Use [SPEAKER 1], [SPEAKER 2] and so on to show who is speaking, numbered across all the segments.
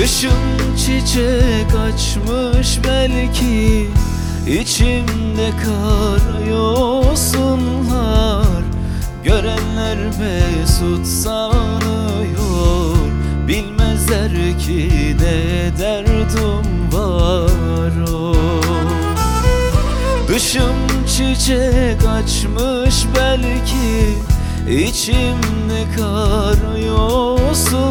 [SPEAKER 1] Kışın çiçek açmış belki İçimde kara yosunlar Görenler mesut sanıyor Bilmezler ki ne derdim var. O Dışım çiçek açmış belki İçimde kar yosunlar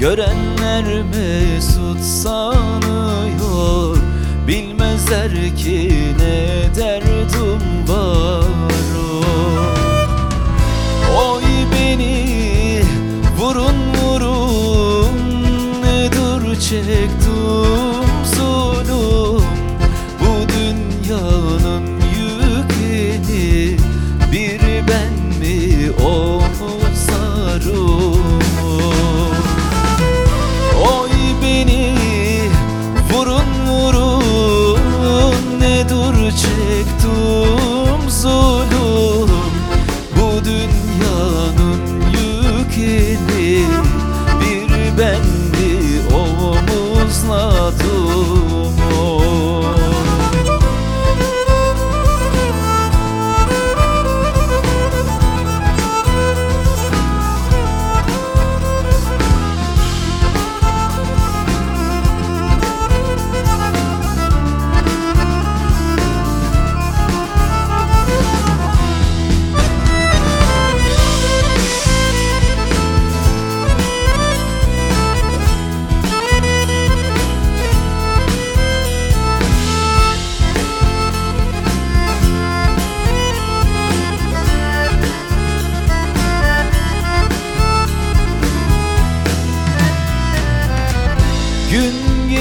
[SPEAKER 1] Görenler mesut sanıyor? Bilmezler ki ne derdim var Oy beni vurun vurun Ne dur çektim dünyanın yükünü Bir ben mi omuzladım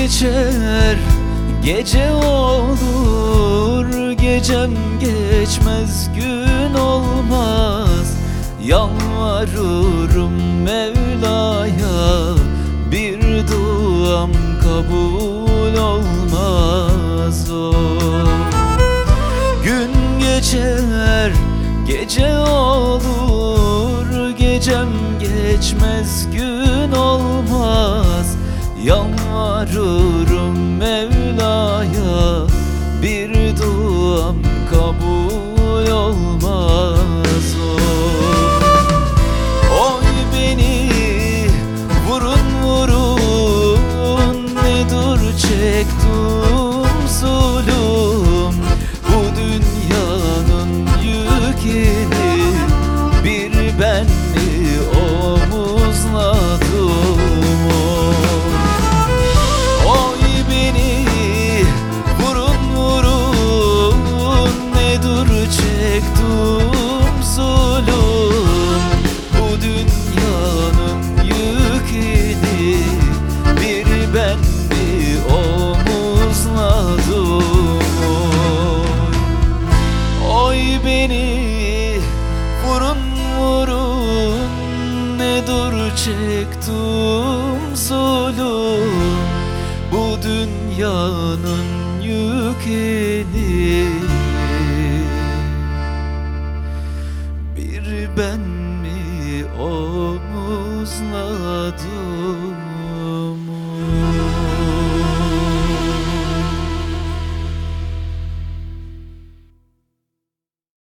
[SPEAKER 1] geçer, gece olur Gecem geçmez, gün olmaz. Yalvarırım Mevla'ya Bir duam kabul olmaz. O Gün geçer, gece olur Gecem geçmez, gün olmaz Yalvarırım Mevla'ya Bir duam kabul olmaz o. Oy beni vurun vurun Ne dur çektim dur çektim zulüm. Bu dünyanın yükünü